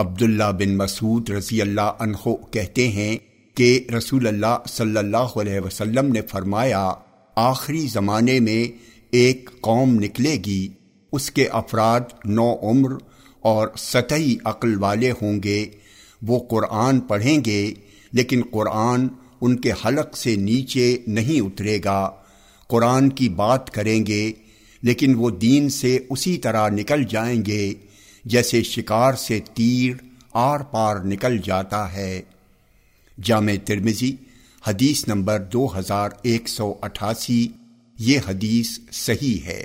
عبداللہ بن مسعود رضی اللہ عنہ کہتے ہیں کہ رسول اللہ صلی اللہ علیہ وسلم نے فرمایا، آخری زمانے میں ایک قوم نکلے گی، اس کے افراد نو عمر اور سطحی عقل والے ہوں گے، وہ قرآن پڑھیں گے، لیکن قرآن ان کے حلق سے نیچے نہیں اترے گا۔ قرآن کی بات کریں گے، لیکن وہ دین سے اسی طرح نکل جائیں گے۔ جیسے شکار سے تیر آر پار نکل جاتا ہے۔ جامع ترمزی حدیث نمبر دو ہزار ایک سو اٹھاسی، یہ حدیث صحیح ہے۔